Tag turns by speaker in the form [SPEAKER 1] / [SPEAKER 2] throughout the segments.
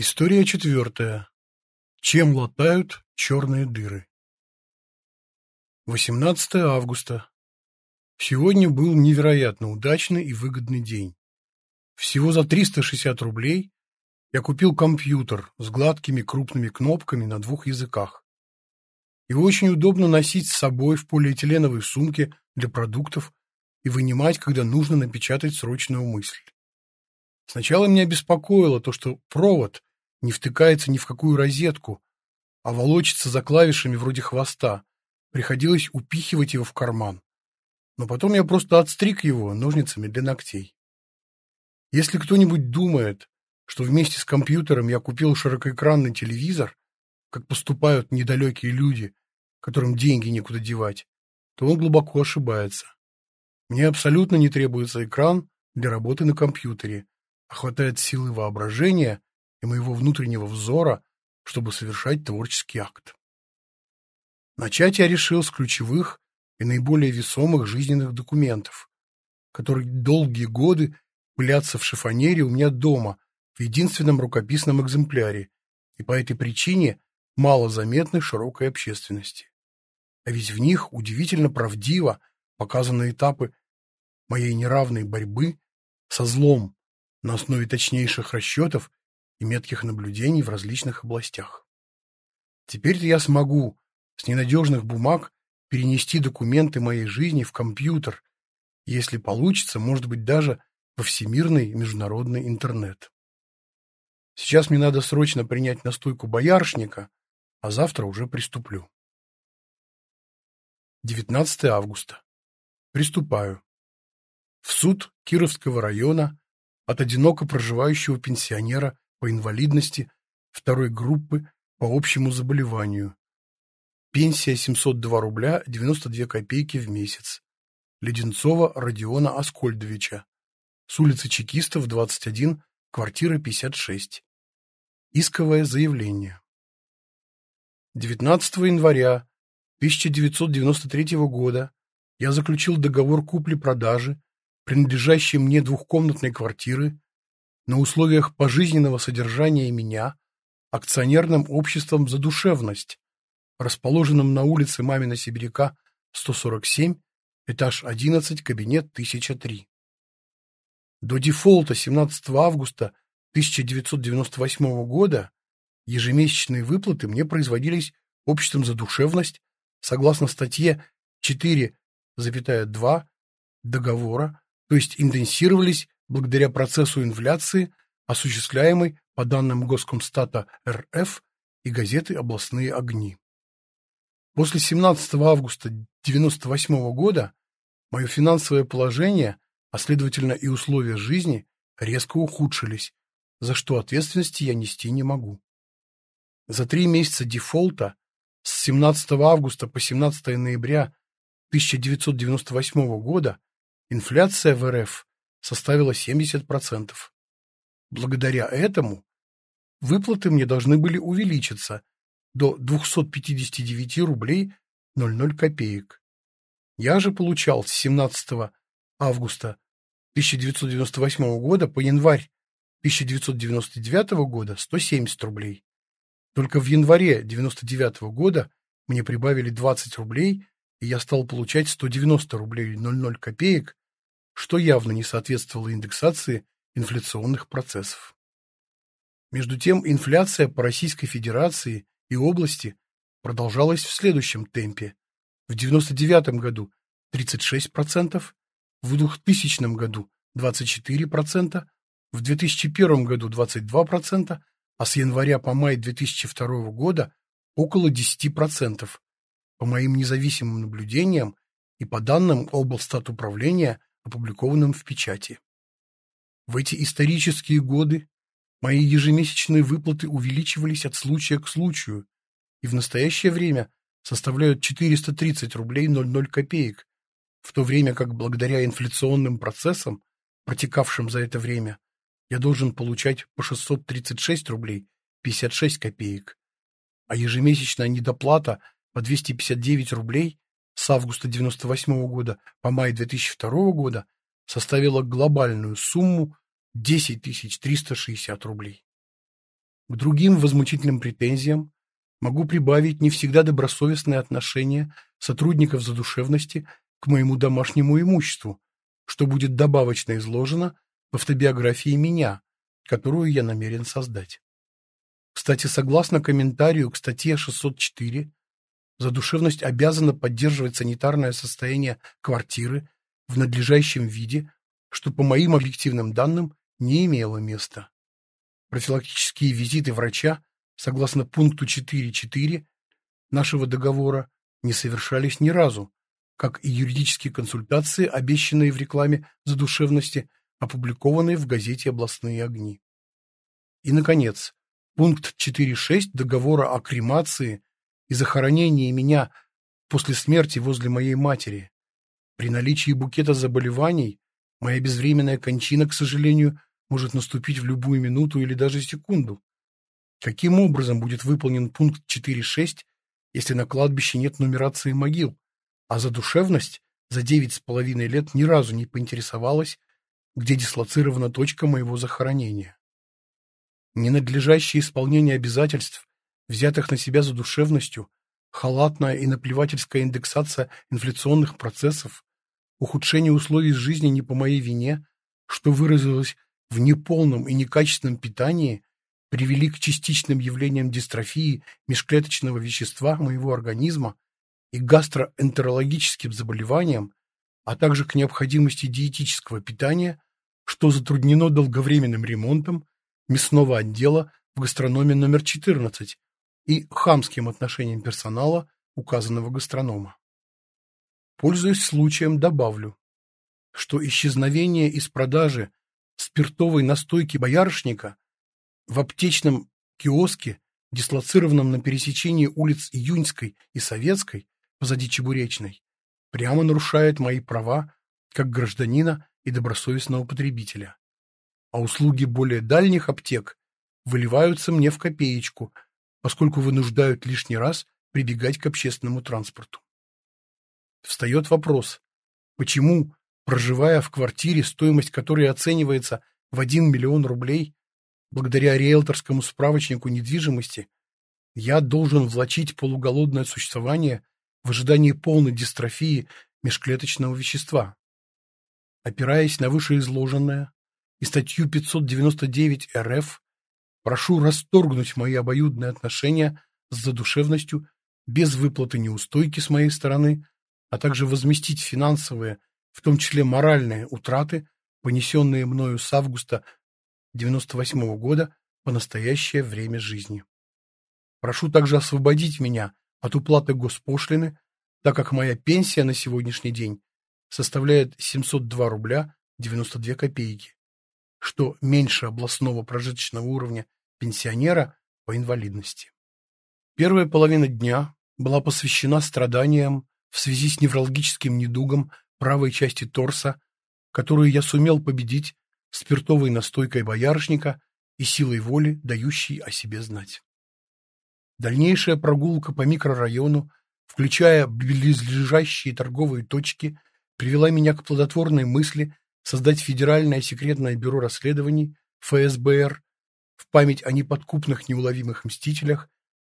[SPEAKER 1] История четвертая. Чем латают черные дыры? 18 августа. Сегодня был невероятно удачный и выгодный день. Всего за 360 рублей я купил компьютер с гладкими крупными кнопками на двух языках. Его очень удобно носить с собой в полиэтиленовой сумке для продуктов и вынимать, когда нужно напечатать срочную мысль. Сначала меня беспокоило то, что провод не втыкается ни в какую розетку, а волочится за клавишами вроде хвоста. Приходилось упихивать его в карман. Но потом я просто отстриг его ножницами для ногтей. Если кто-нибудь думает, что вместе с компьютером я купил широкоэкранный телевизор, как поступают недалекие люди, которым деньги некуда девать, то он глубоко ошибается. Мне абсолютно не требуется экран для работы на компьютере, а хватает силы воображения и моего внутреннего взора, чтобы совершать творческий акт. Начать я решил с ключевых и наиболее весомых жизненных документов, которые долгие годы пылятся в шифонере у меня дома в единственном рукописном экземпляре и по этой причине мало заметны широкой общественности. А ведь в них удивительно правдиво показаны этапы моей неравной борьбы со злом на основе точнейших расчетов и метких наблюдений в различных областях. Теперь-то я смогу с ненадежных бумаг перенести документы моей жизни в компьютер, если получится, может быть, даже во всемирный международный интернет. Сейчас мне надо срочно принять настойку боярышника, а завтра уже приступлю. 19 августа. Приступаю. В суд Кировского района от одиноко проживающего пенсионера по инвалидности второй группы по общему заболеванию. Пенсия 702 рубля 92 копейки в месяц. Леденцова Родиона Аскольдовича. С улицы Чекистов, 21, квартира 56. Исковое заявление. 19 января 1993 года я заключил договор купли-продажи принадлежащей мне двухкомнатной квартиры на условиях пожизненного содержания меня акционерным обществом «Задушевность», расположенным на улице Мамина Сибиряка, 147, этаж 11, кабинет 1003. До дефолта 17 августа 1998 года ежемесячные выплаты мне производились обществом «Задушевность» согласно статье 4,2 договора, то есть индексировались благодаря процессу инфляции, осуществляемой по данным Госкомстата РФ и газеты «Областные огни». После 17 августа 1998 года мое финансовое положение, а следовательно и условия жизни, резко ухудшились, за что ответственности я нести не могу. За три месяца дефолта с 17 августа по 17 ноября 1998 года инфляция в РФ составила 70%. Благодаря этому выплаты мне должны были увеличиться до 259 рублей 00 копеек. Я же получал с 17 августа 1998 года по январь 1999 года 170 рублей. Только в январе 1999 года мне прибавили 20 рублей, и я стал получать 190 рублей 00 копеек что явно не соответствовало индексации инфляционных процессов. Между тем, инфляция по Российской Федерации и области продолжалась в следующем темпе. В 1999 году 36%, в 2000 году 24%, в 2001 году 22%, а с января по май 2002 года около 10%, по моим независимым наблюдениям и по данным облстатуправления опубликованным в печати. В эти исторические годы мои ежемесячные выплаты увеличивались от случая к случаю и в настоящее время составляют 430 рублей 00 копеек, в то время как благодаря инфляционным процессам, протекавшим за это время, я должен получать по 636 рублей 56 копеек, а ежемесячная недоплата по 259 рублей с августа 1998 года по май 2002 года составила глобальную сумму 10 360 рублей. К другим возмутительным претензиям могу прибавить не всегда добросовестное отношение сотрудников задушевности к моему домашнему имуществу, что будет добавочно изложено в автобиографии меня, которую я намерен создать. Кстати, согласно комментарию к статье 604, задушевность обязана поддерживать санитарное состояние квартиры в надлежащем виде, что по моим объективным данным не имело места. Профилактические визиты врача, согласно пункту 4.4 нашего договора, не совершались ни разу, как и юридические консультации, обещанные в рекламе задушевности, опубликованные в газете «Областные огни». И, наконец, пункт 4.6 договора о кремации и захоронении меня после смерти возле моей матери. При наличии букета заболеваний моя безвременная кончина, к сожалению, может наступить в любую минуту или даже секунду. Каким образом будет выполнен пункт 4.6, если на кладбище нет нумерации могил, а задушевность за девять с половиной лет ни разу не поинтересовалась, где дислоцирована точка моего захоронения. Ненадлежащее исполнение обязательств, взятых на себя задушевностью, халатная и наплевательская индексация инфляционных процессов, ухудшение условий жизни не по моей вине, что выразилось в неполном и некачественном питании, привели к частичным явлениям дистрофии межклеточного вещества моего организма и гастроэнтерологическим заболеваниям, а также к необходимости диетического питания, что затруднено долговременным ремонтом мясного отдела в гастрономе номер 14 и хамским отношением персонала указанного гастронома. Пользуясь случаем, добавлю, что исчезновение из продажи спиртовой настойки боярышника в аптечном киоске, дислоцированном на пересечении улиц Июньской и Советской, позади Чебуречной, прямо нарушает мои права как гражданина и добросовестного потребителя. А услуги более дальних аптек выливаются мне в копеечку, поскольку вынуждают лишний раз прибегать к общественному транспорту. Встает вопрос, почему, проживая в квартире, стоимость которой оценивается в 1 миллион рублей, благодаря риэлторскому справочнику недвижимости, я должен влачить полуголодное существование в ожидании полной дистрофии межклеточного вещества. Опираясь на вышеизложенное и статью 599 РФ, прошу расторгнуть мои обоюдные отношения с задушевностью без выплаты неустойки с моей стороны, а также возместить финансовые, в том числе моральные утраты, понесенные мною с августа 98 -го года по настоящее время жизни. Прошу также освободить меня от уплаты госпошлины, так как моя пенсия на сегодняшний день составляет 702 рубля 92 копейки, что меньше областного прожиточного уровня пенсионера по инвалидности. Первая половина дня была посвящена страданиям в связи с неврологическим недугом правой части торса, которую я сумел победить спиртовой настойкой боярышника и силой воли, дающей о себе знать. Дальнейшая прогулка по микрорайону, включая близлежащие торговые точки, привела меня к плодотворной мысли создать Федеральное секретное бюро расследований ФСБР в память о неподкупных неуловимых мстителях,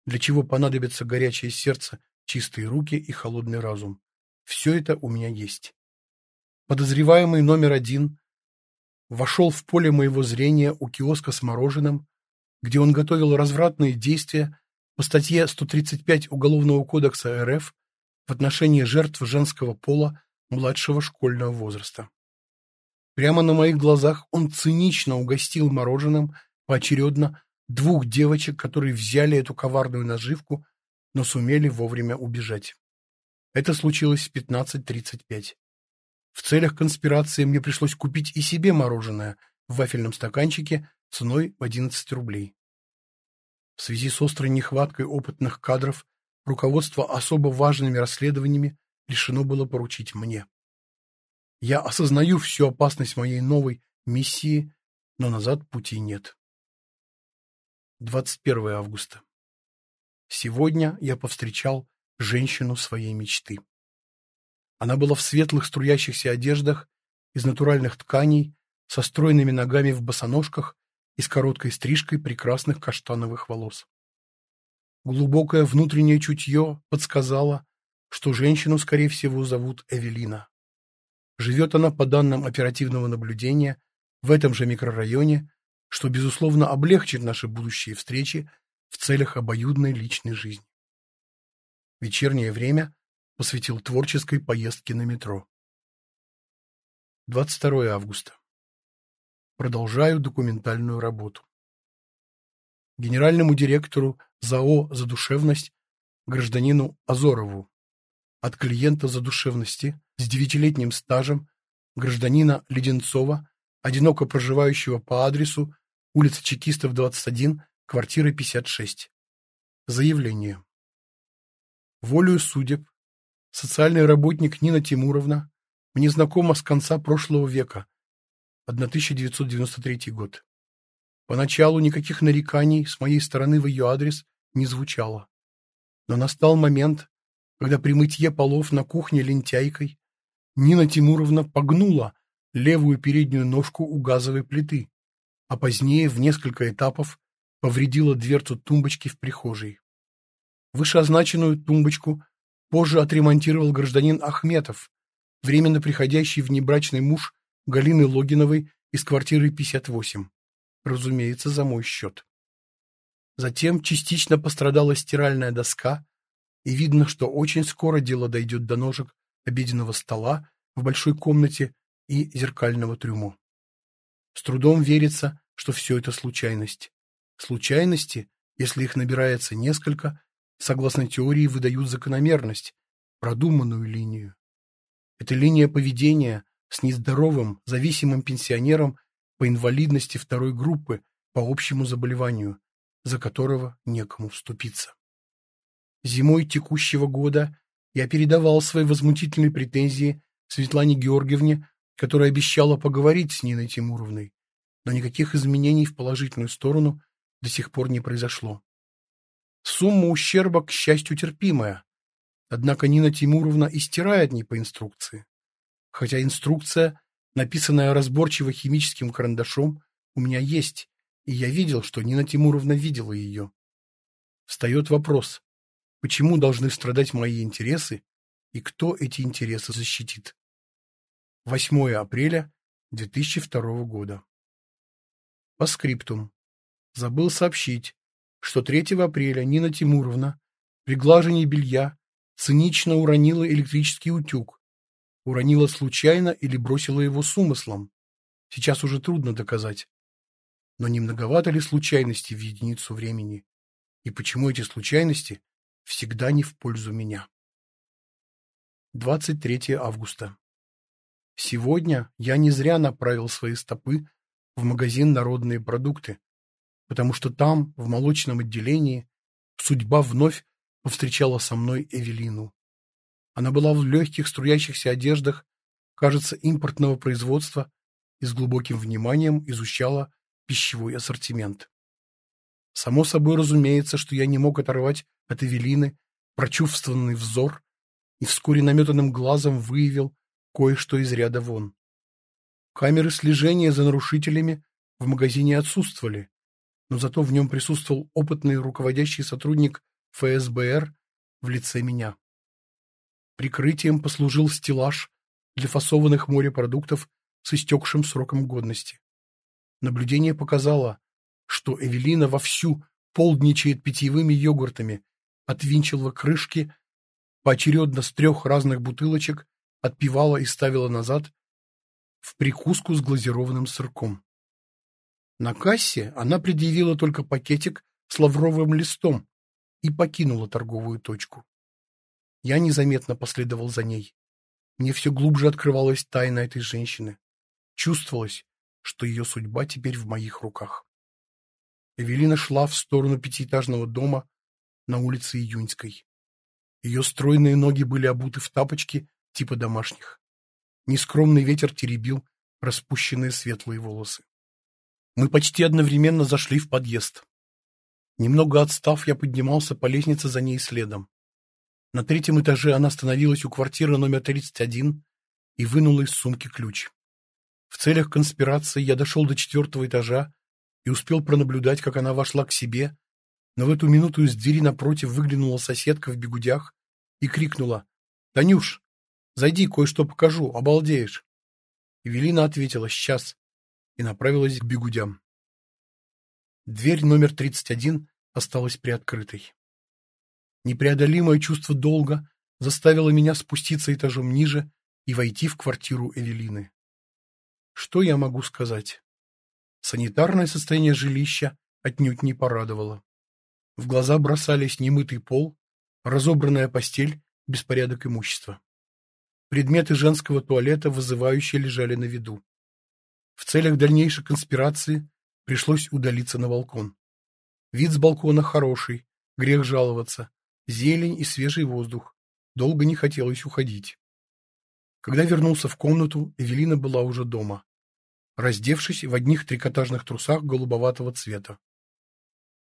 [SPEAKER 1] для чего понадобится горячее сердце, чистые руки и холодный разум. Все это у меня есть. Подозреваемый номер один вошел в поле моего зрения у киоска с мороженым, где он готовил развратные действия по статье 135 Уголовного кодекса РФ в отношении жертв женского пола младшего школьного возраста. Прямо на моих глазах он цинично угостил мороженым поочередно двух девочек, которые взяли эту коварную наживку, но сумели вовремя убежать. Это случилось в 15.35. В целях конспирации мне пришлось купить и себе мороженое в вафельном стаканчике ценой в 11 рублей. В связи с острой нехваткой опытных кадров руководство особо важными расследованиями решено было поручить мне. Я осознаю всю опасность моей новой миссии, но назад пути нет. 21 августа. Сегодня я повстречал женщину своей мечты. Она была в светлых струящихся одеждах из натуральных тканей, со стройными ногами в босоножках и с короткой стрижкой прекрасных каштановых волос. Глубокое внутреннее чутье подсказало, что женщину, скорее всего, зовут Эвелина. Живет она, по данным оперативного наблюдения, в этом же микрорайоне, что, безусловно, облегчит наши будущие встречи в целях обоюдной личной жизни. Вечернее время посвятил творческой поездке на метро. 22 августа. Продолжаю документальную работу. Генеральному директору ЗАО «Задушевность» гражданину Азорову от клиента задушевности с девятилетним стажем гражданина Леденцова, одиноко проживающего по адресу улица Чекистов, 21, квартира 56. Заявление. Волею судеб социальный работник Нина Тимуровна мне знакома с конца прошлого века, 1993 год. Поначалу никаких нареканий с моей стороны в ее адрес не звучало. Но настал момент, когда при мытье полов на кухне лентяйкой Нина Тимуровна погнула левую переднюю ножку у газовой плиты, а позднее в несколько этапов повредила дверцу тумбочки в прихожей. Вышеозначенную тумбочку позже отремонтировал гражданин Ахметов, временно приходящий внебрачный муж Галины Логиновой из квартиры 58. Разумеется, за мой счет. Затем частично пострадала стиральная доска, и видно, что очень скоро дело дойдет до ножек обеденного стола в большой комнате и зеркального трюмо. С трудом верится, что все это случайность. Случайности, если их набирается несколько, согласно теории, выдают закономерность, продуманную линию. Это линия поведения с нездоровым, зависимым пенсионером по инвалидности второй группы по общему заболеванию, за которого некому вступиться. Зимой текущего года я передавал свои возмутительные претензии Светлане Георгиевне, которая обещала поговорить с Ниной Тимуровной, но никаких изменений в положительную сторону до сих пор не произошло. Сумма ущерба, к счастью, терпимая, однако Нина Тимуровна истирает не по инструкции. Хотя инструкция, написанная разборчиво химическим карандашом, у меня есть, и я видел, что Нина Тимуровна видела ее. Встает вопрос, почему должны страдать мои интересы и кто эти интересы защитит? 8 апреля 2002 года. По скриптум. Забыл сообщить, что 3 апреля Нина Тимуровна при глажении белья цинично уронила электрический утюг. Уронила случайно или бросила его с умыслом. Сейчас уже трудно доказать. Но не многовато ли случайностей в единицу времени? И почему эти случайности всегда не в пользу меня. 23 августа. Сегодня я не зря направил свои стопы в магазин «Народные продукты», потому что там, в молочном отделении, судьба вновь повстречала со мной Эвелину. Она была в легких струящихся одеждах, кажется, импортного производства и с глубоким вниманием изучала пищевой ассортимент. Само собой разумеется, что я не мог оторвать от Эвелины прочувствованный взор и вскоре наметанным глазом выявил кое-что из ряда вон. Камеры слежения за нарушителями в магазине отсутствовали, но зато в нем присутствовал опытный руководящий сотрудник ФСБР в лице меня. Прикрытием послужил стеллаж для фасованных морепродуктов с истекшим сроком годности. Наблюдение показало, что Эвелина вовсю полдничает питьевыми йогуртами, отвинчивала крышки, поочередно с трех разных бутылочек отпивала и ставила назад в прикуску с глазированным сырком. На кассе она предъявила только пакетик с лавровым листом и покинула торговую точку. Я незаметно последовал за ней. Мне все глубже открывалась тайна этой женщины. Чувствовалось, что ее судьба теперь в моих руках. Эвелина шла в сторону пятиэтажного дома на улице Июньской. Ее стройные ноги были обуты в тапочки типа домашних. Нескромный ветер теребил распущенные светлые волосы. Мы почти одновременно зашли в подъезд. Немного отстав, я поднимался по лестнице за ней следом. На третьем этаже она остановилась у квартиры номер 31 и вынула из сумки ключ. В целях конспирации я дошел до четвертого этажа и успел пронаблюдать, как она вошла к себе, но в эту минуту из двери напротив выглянула соседка в бегудях и крикнула «Танюш, зайди, кое-что покажу, обалдеешь!» Эвелина ответила «Сейчас» и направилась к бегудям. Дверь номер 31 осталась приоткрытой. Непреодолимое чувство долга заставило меня спуститься этажом ниже и войти в квартиру Эвелины. Что я могу сказать? Санитарное состояние жилища отнюдь не порадовало. В глаза бросались немытый пол, разобранная постель, беспорядок имущества. Предметы женского туалета вызывающе лежали на виду. В целях дальнейшей конспирации пришлось удалиться на балкон. Вид с балкона хороший, грех жаловаться. Зелень и свежий воздух. Долго не хотелось уходить. Когда вернулся в комнату, Эвелина была уже дома, раздевшись в одних трикотажных трусах голубоватого цвета.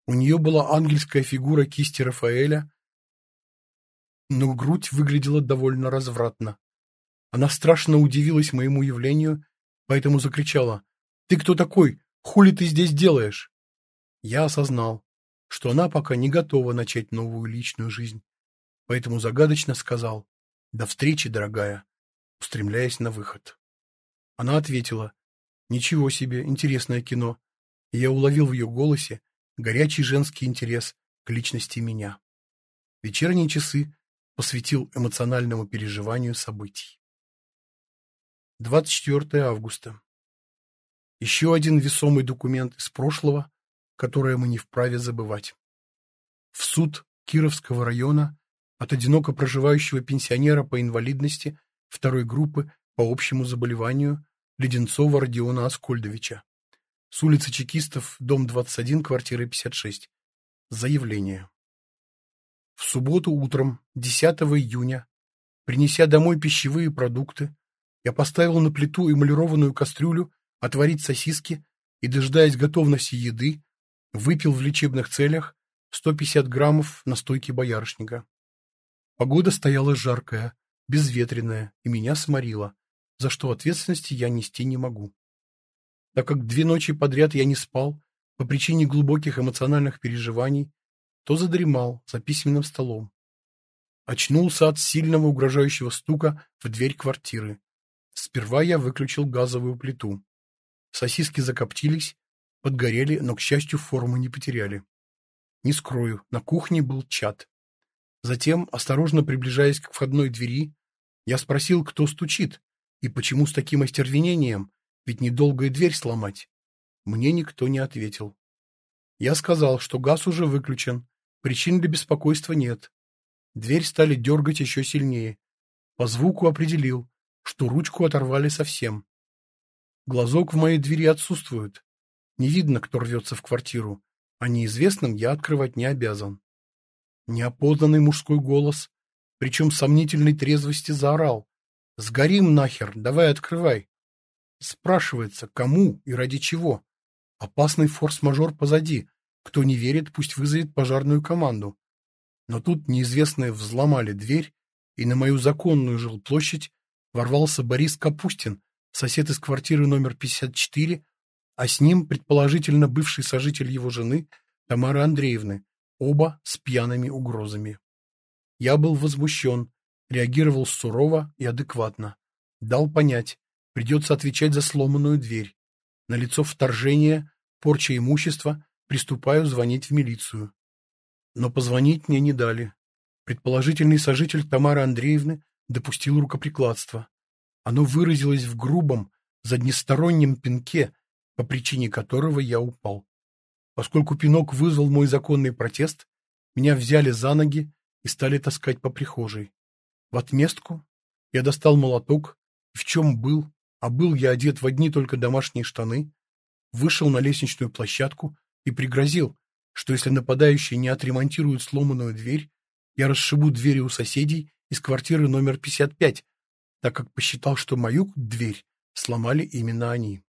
[SPEAKER 1] У нее была ангельская фигура кисти Рафаэля, но грудь выглядела довольно развратно. Она страшно удивилась моему явлению, поэтому закричала «Ты кто такой? Хули ты здесь делаешь?» Я осознал, что она пока не готова начать новую личную жизнь, поэтому загадочно сказал «До встречи, дорогая», устремляясь на выход. Она ответила «Ничего себе, интересное кино». И я уловил в ее голосе горячий женский интерес к личности меня. Вечерние часы посвятил эмоциональному переживанию событий. 24 августа. Еще один весомый документ из прошлого, которое мы не вправе забывать. В суд Кировского района от одиноко проживающего пенсионера по инвалидности второй группы по общему заболеванию Леденцова Родиона Аскольдовича. С улицы Чекистов, дом 21, квартира 56. Заявление. В субботу утром, 10 июня, принеся домой пищевые продукты, я поставил на плиту эмалированную кастрюлю отварить сосиски и, дожидаясь готовности еды, Выпил в лечебных целях 150 граммов настойки боярышника. Погода стояла жаркая, безветренная, и меня сморила, за что ответственности я нести не могу. Так как две ночи подряд я не спал по причине глубоких эмоциональных переживаний, то задремал за письменным столом. Очнулся от сильного угрожающего стука в дверь квартиры. Сперва я выключил газовую плиту. Сосиски закоптились, Подгорели, но, к счастью, форму не потеряли. Не скрою, на кухне был чат. Затем, осторожно приближаясь к входной двери, я спросил, кто стучит, и почему с таким остервенением, ведь недолго и дверь сломать. Мне никто не ответил. Я сказал, что газ уже выключен, причин для беспокойства нет. Дверь стали дергать еще сильнее. По звуку определил, что ручку оторвали совсем. Глазок в моей двери отсутствует. Не видно, кто рвется в квартиру, а неизвестным я открывать не обязан. Неопознанный мужской голос, причем сомнительной трезвости, заорал. «Сгорим нахер, давай открывай!» Спрашивается, кому и ради чего? Опасный форс-мажор позади. Кто не верит, пусть вызовет пожарную команду. Но тут неизвестные взломали дверь, и на мою законную жилплощадь ворвался Борис Капустин, сосед из квартиры номер 54, а с ним, предположительно, бывший сожитель его жены Тамары Андреевны, оба с пьяными угрозами. Я был возмущен, реагировал сурово и адекватно. Дал понять, придется отвечать за сломанную дверь. На лицо вторжение, порча имущества, приступаю звонить в милицию. Но позвонить мне не дали. Предположительный сожитель Тамары Андреевны допустил рукоприкладство. Оно выразилось в грубом, заднестороннем пинке, по причине которого я упал. Поскольку пинок вызвал мой законный протест, меня взяли за ноги и стали таскать по прихожей. В отместку я достал молоток, в чем был, а был я одет в одни только домашние штаны, вышел на лестничную площадку и пригрозил, что если нападающие не отремонтируют сломанную дверь, я расшибу двери у соседей из квартиры номер 55, так как посчитал, что мою дверь сломали именно они.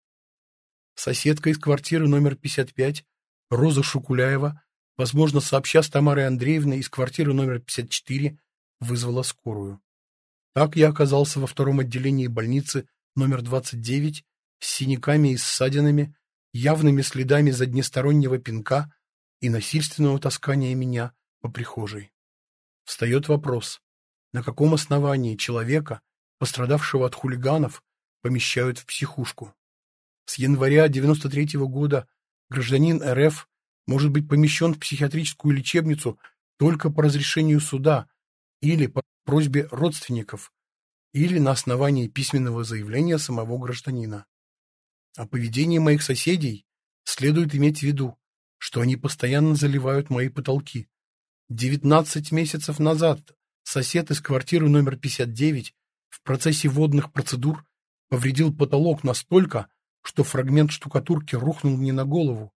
[SPEAKER 1] Соседка из квартиры номер 55, Роза Шукуляева, возможно, сообща с Тамарой Андреевной из квартиры номер 54, вызвала скорую. Так я оказался во втором отделении больницы номер 29 с синяками и ссадинами, явными следами заднестороннего пинка и насильственного таскания меня по прихожей. Встает вопрос, на каком основании человека, пострадавшего от хулиганов, помещают в психушку. С января 93 -го года гражданин РФ может быть помещен в психиатрическую лечебницу только по разрешению суда или по просьбе родственников, или на основании письменного заявления самого гражданина. О поведении моих соседей следует иметь в виду, что они постоянно заливают мои потолки. 19 месяцев назад сосед из квартиры номер 59 в процессе водных процедур повредил потолок настолько, что фрагмент штукатурки рухнул мне на голову.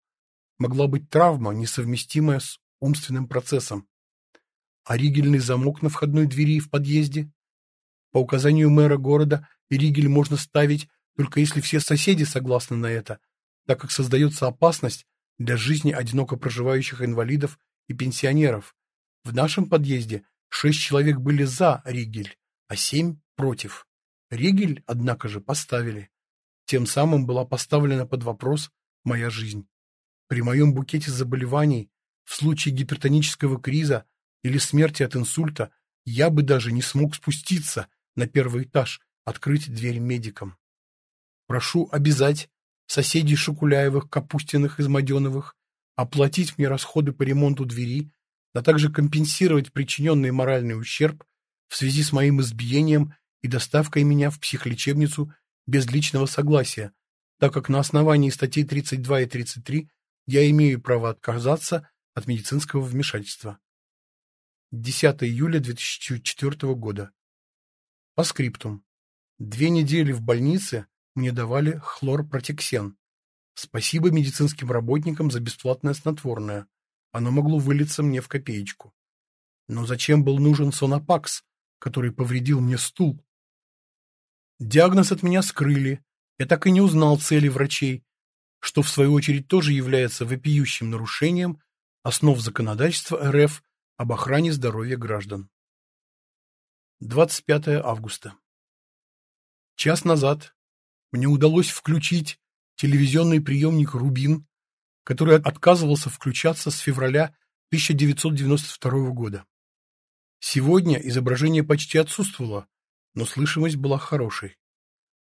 [SPEAKER 1] Могла быть травма, несовместимая с умственным процессом. А ригельный замок на входной двери в подъезде? По указанию мэра города ригель можно ставить только если все соседи согласны на это, так как создается опасность для жизни одиноко проживающих инвалидов и пенсионеров. В нашем подъезде шесть человек были за ригель, а семь против. Ригель, однако же, поставили. Тем самым была поставлена под вопрос моя жизнь. При моем букете заболеваний, в случае гипертонического криза или смерти от инсульта, я бы даже не смог спуститься на первый этаж, открыть дверь медикам. Прошу обязать соседей Шукуляевых, Капустиных, Измаденовых оплатить мне расходы по ремонту двери, а также компенсировать причиненный моральный ущерб в связи с моим избиением и доставкой меня в психлечебницу без личного согласия, так как на основании статей 32 и 33 я имею право отказаться от медицинского вмешательства. 10 июля 2004 года. По скриптум. Две недели в больнице мне давали хлорпротексен. Спасибо медицинским работникам за бесплатное снотворное. Оно могло вылиться мне в копеечку. Но зачем был нужен сонопакс, который повредил мне стул? Диагноз от меня скрыли. Я так и не узнал цели врачей, что в свою очередь тоже является вопиющим нарушением основ законодательства РФ об охране здоровья граждан. 25 августа. Час назад мне удалось включить телевизионный приемник «Рубин», который отказывался включаться с февраля 1992 года. Сегодня изображение почти отсутствовало, но слышимость была хорошей.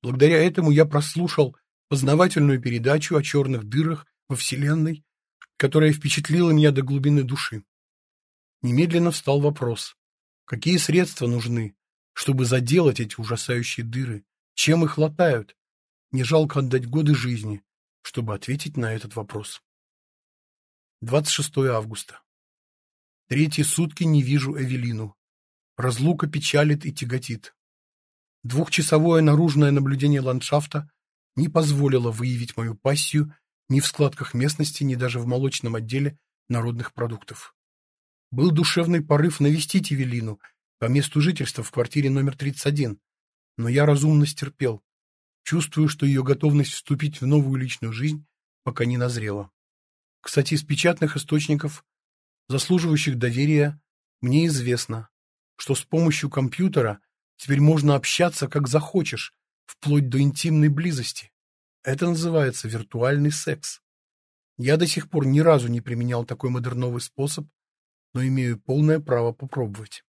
[SPEAKER 1] Благодаря этому я прослушал познавательную передачу о черных дырах во Вселенной, которая впечатлила меня до глубины души. Немедленно встал вопрос, какие средства нужны, чтобы заделать эти ужасающие дыры, чем их латают? Не жалко отдать годы жизни, чтобы ответить на этот вопрос. 26 августа. Третьи сутки не вижу Эвелину. Разлука печалит и тяготит. Двухчасовое наружное наблюдение ландшафта не позволило выявить мою пассию ни в складках местности, ни даже в молочном отделе народных продуктов. Был душевный порыв навестить Евелину по месту жительства в квартире номер 31, но я разумно стерпел. Чувствую, что ее готовность вступить в новую личную жизнь пока не назрела. Кстати, из печатных источников, заслуживающих доверия, мне известно, что с помощью компьютера Теперь можно общаться как захочешь, вплоть до интимной близости. Это называется виртуальный секс. Я до сих пор ни разу не применял такой модерновый способ, но имею полное право попробовать.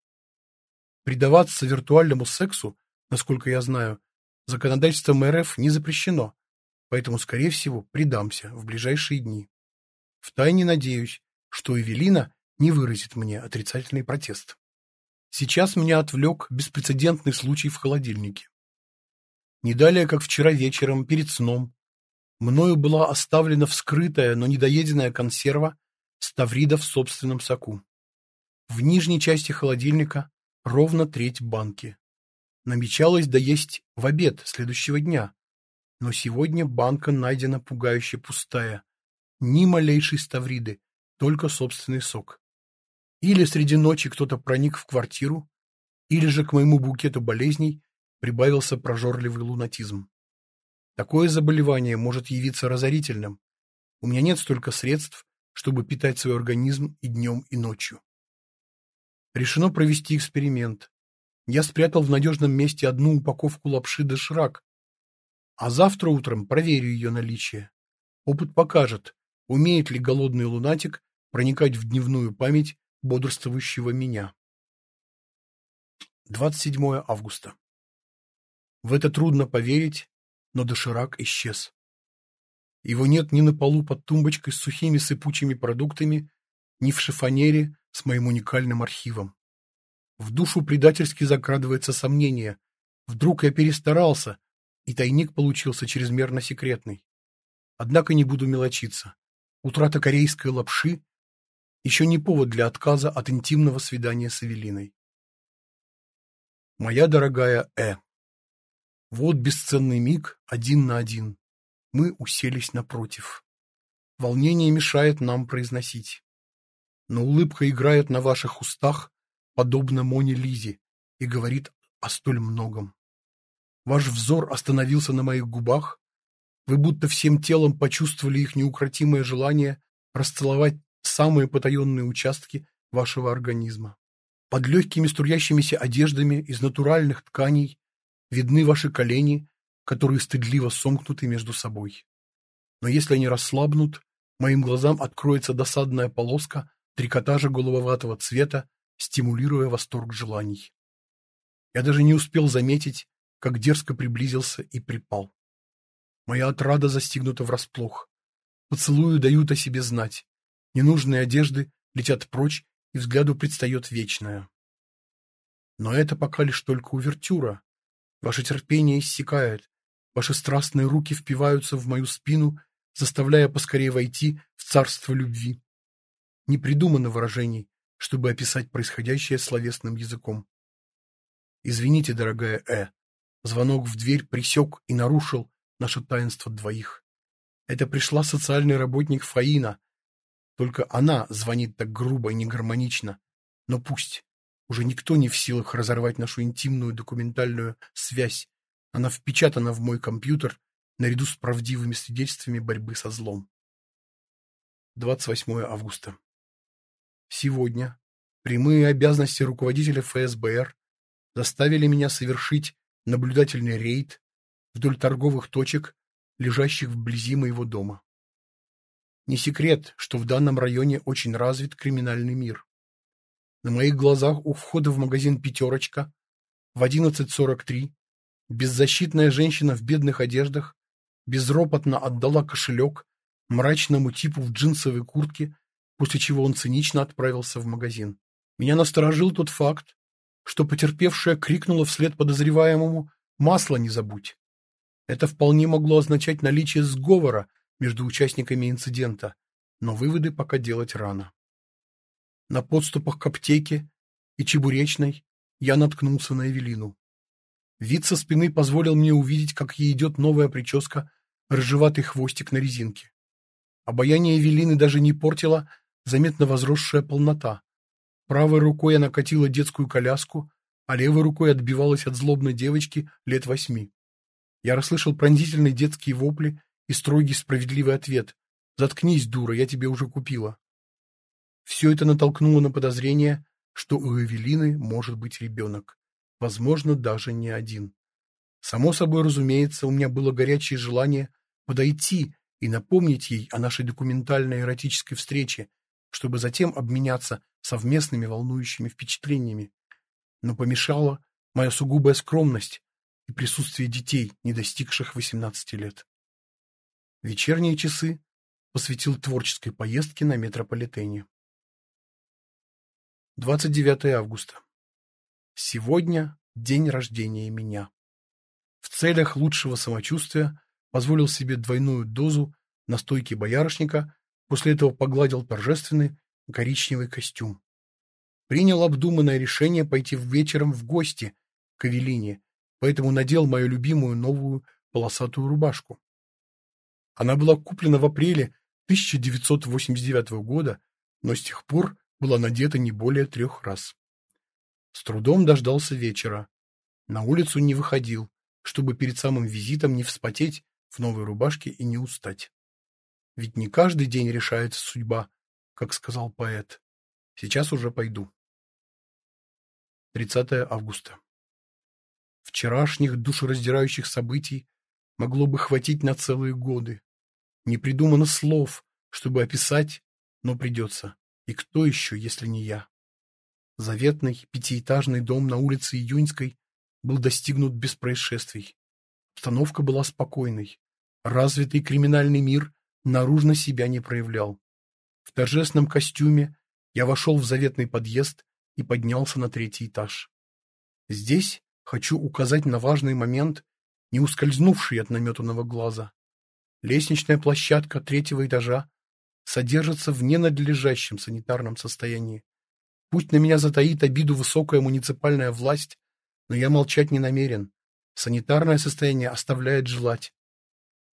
[SPEAKER 1] Предаваться виртуальному сексу, насколько я знаю, законодательством РФ не запрещено, поэтому, скорее всего, предамся в ближайшие дни. Втайне надеюсь, что Эвелина не выразит мне отрицательный протест. Сейчас меня отвлек беспрецедентный случай в холодильнике. Не далее, как вчера вечером, перед сном, мною была оставлена вскрытая, но недоеденная консерва ставрида в собственном соку. В нижней части холодильника ровно треть банки. Намечалось доесть в обед следующего дня, но сегодня банка найдена пугающе пустая. Ни малейшей ставриды, только собственный сок. Или среди ночи кто-то проник в квартиру, или же к моему букету болезней прибавился прожорливый лунатизм. Такое заболевание может явиться разорительным. У меня нет столько средств, чтобы питать свой организм и днем, и ночью. Решено провести эксперимент. Я спрятал в надежном месте одну упаковку лапши доширак, а завтра утром проверю ее наличие. Опыт покажет, умеет ли голодный лунатик проникать в дневную память бодрствующего меня. 27 августа. В это трудно поверить, но доширак исчез. Его нет ни на полу под тумбочкой с сухими сыпучими продуктами, ни в шифонере с моим уникальным архивом. В душу предательски закрадывается сомнение. Вдруг я перестарался, и тайник получился чрезмерно секретный. Однако не буду мелочиться. Утрата корейской лапши еще не повод для отказа от интимного свидания с Эвелиной. Моя дорогая Э. Вот бесценный миг, один на один. Мы уселись напротив. Волнение мешает нам произносить. Но улыбка играет на ваших устах, подобно Моне Лизе, и говорит о столь многом. Ваш взор остановился на моих губах, вы будто всем телом почувствовали их неукротимое желание расцеловать самые потаенные участки вашего организма. Под легкими струящимися одеждами из натуральных тканей видны ваши колени, которые стыдливо сомкнуты между собой. Но если они расслабнут, моим глазам откроется досадная полоска трикотажа голововатого цвета, стимулируя восторг желаний. Я даже не успел заметить, как дерзко приблизился и припал. Моя отрада застигнута врасплох. Поцелую дают о себе знать. Ненужные одежды летят прочь, и взгляду предстает вечное. Но это пока лишь только увертюра. Ваше терпение иссякает, ваши страстные руки впиваются в мою спину, заставляя поскорее войти в царство любви. Не придумано выражений, чтобы описать происходящее словесным языком. Извините, дорогая Э, звонок в дверь присек и нарушил наше таинство двоих. Это пришла социальный работник Фаина. Только она звонит так грубо и негармонично. Но пусть. Уже никто не в силах разорвать нашу интимную документальную связь. Она впечатана в мой компьютер наряду с правдивыми свидетельствами борьбы со злом. 28 августа. Сегодня прямые обязанности руководителя ФСБР заставили меня совершить наблюдательный рейд вдоль торговых точек, лежащих вблизи моего дома. Не секрет, что в данном районе очень развит криминальный мир. На моих глазах у входа в магазин «Пятерочка» в 11.43 беззащитная женщина в бедных одеждах безропотно отдала кошелек мрачному типу в джинсовой куртке, после чего он цинично отправился в магазин. Меня насторожил тот факт, что потерпевшая крикнула вслед подозреваемому «Масло не забудь!». Это вполне могло означать наличие сговора между участниками инцидента, но выводы пока делать рано. На подступах к аптеке и чебуречной я наткнулся на Эвелину. Вид со спины позволил мне увидеть, как ей идет новая прическа, рыжеватый хвостик на резинке. Обаяние Эвелины даже не портила заметно возросшая полнота. Правой рукой она катила детскую коляску, а левой рукой отбивалась от злобной девочки лет восьми. Я расслышал пронзительные детские вопли и строгий справедливый ответ. «Заткнись, дура, я тебе уже купила». Все это натолкнуло на подозрение, что у Эвелины может быть ребенок. Возможно, даже не один. Само собой разумеется, у меня было горячее желание подойти и напомнить ей о нашей документальной эротической встрече, чтобы затем обменяться совместными волнующими впечатлениями. Но помешала моя сугубая скромность, и присутствие детей, не достигших 18 лет. Вечерние часы посвятил творческой поездке на метрополитене. 29 августа. Сегодня день рождения меня. В целях лучшего самочувствия позволил себе двойную дозу настойки боярышника, после этого погладил торжественный коричневый костюм. Принял обдуманное решение пойти вечером в гости к Эвелине поэтому надел мою любимую новую полосатую рубашку. Она была куплена в апреле 1989 года, но с тех пор была надета не более трех раз. С трудом дождался вечера. На улицу не выходил, чтобы перед самым визитом не вспотеть в новой рубашке и не устать. Ведь не каждый день решается судьба, как сказал поэт. Сейчас уже пойду. 30 августа. Вчерашних душераздирающих событий могло бы хватить на целые годы. Не придумано слов, чтобы описать, но придется. И кто еще, если не я? Заветный пятиэтажный дом на улице Июньской был достигнут без происшествий. Обстановка была спокойной. Развитый криминальный мир наружно себя не проявлял. В торжественном костюме я вошел в заветный подъезд и поднялся на третий этаж. Здесь хочу указать на важный момент, не ускользнувший от наметанного глаза. Лестничная площадка третьего этажа содержится в ненадлежащем санитарном состоянии. Пусть на меня затаит обиду высокая муниципальная власть, но я молчать не намерен. Санитарное состояние оставляет желать.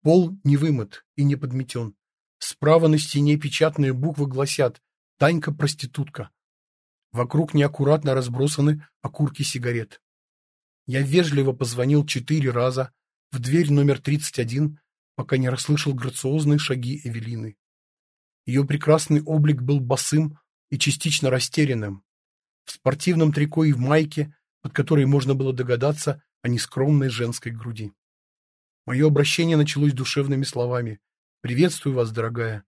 [SPEAKER 1] Пол не вымыт и не подметен. Справа на стене печатные буквы гласят «Танька-проститутка». Вокруг неаккуратно разбросаны окурки сигарет. Я вежливо позвонил четыре раза в дверь номер 31, пока не расслышал грациозные шаги Эвелины. Ее прекрасный облик был босым и частично растерянным. В спортивном трико и в майке, под которой можно было догадаться о нескромной женской груди. Мое обращение началось душевными словами «Приветствую вас, дорогая».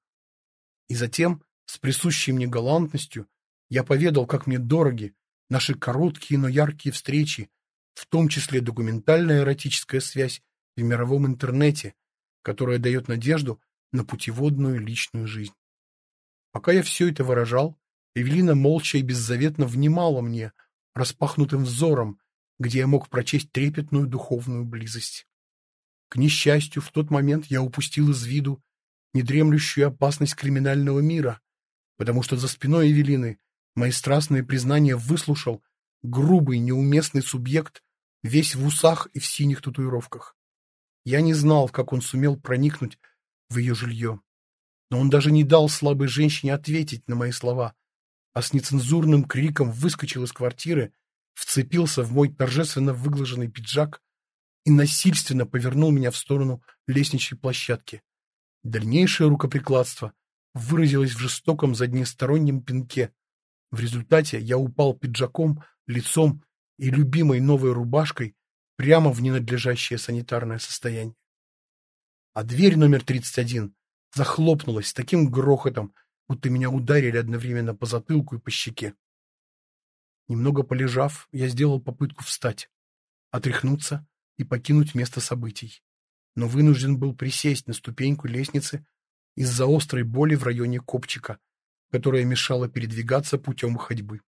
[SPEAKER 1] И затем, с присущей мне галантностью, я поведал, как мне дороги наши короткие, но яркие встречи, в том числе документальная эротическая связь в мировом интернете, которая дает надежду на путеводную личную жизнь. Пока я все это выражал, Эвелина молча и беззаветно внимала мне, распахнутым взором, где я мог прочесть трепетную духовную близость. К несчастью, в тот момент я упустил из виду недремлющую опасность криминального мира, потому что за спиной Эвелины мои страстные признания выслушал грубый, неуместный субъект, весь в усах и в синих татуировках. Я не знал, как он сумел проникнуть в ее жилье. Но он даже не дал слабой женщине ответить на мои слова, а с нецензурным криком выскочил из квартиры, вцепился в мой торжественно выглаженный пиджак и насильственно повернул меня в сторону лестничной площадки. Дальнейшее рукоприкладство выразилось в жестоком заднестороннем пинке. В результате я упал пиджаком, лицом и любимой новой рубашкой прямо в ненадлежащее санитарное состояние. А дверь номер 31 захлопнулась с таким грохотом, будто меня ударили одновременно по затылку и по щеке. Немного полежав, я сделал попытку встать, отряхнуться и покинуть место событий, но вынужден был присесть на ступеньку лестницы из-за острой боли в районе копчика, которая мешала передвигаться путем ходьбы.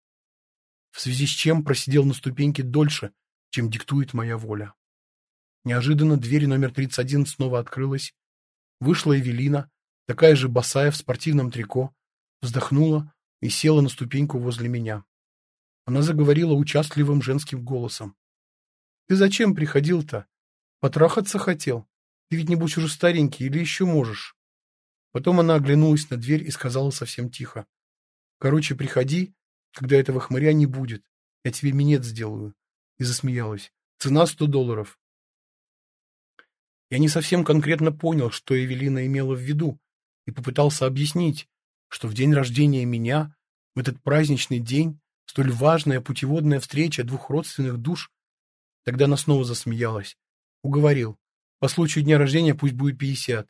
[SPEAKER 1] В связи с чем просидел на ступеньке дольше, чем диктует моя воля. Неожиданно дверь номер 31 снова открылась. Вышла Эвелина, такая же босая в спортивном трико, вздохнула и села на ступеньку возле меня. Она заговорила участливым женским голосом. «Ты зачем приходил-то? Потрахаться хотел? Ты ведь, небось, уже старенький или еще можешь?» Потом она оглянулась на дверь и сказала совсем тихо. «Короче, приходи, когда этого хмыря не будет. Я тебе минет сделаю и засмеялась. Цена сто долларов. Я не совсем конкретно понял, что Эвелина имела в виду, и попытался объяснить, что в день рождения меня, в этот праздничный день, столь важная путеводная встреча двух родственных душ, тогда она снова засмеялась. Уговорил. По случаю дня рождения пусть будет пятьдесят.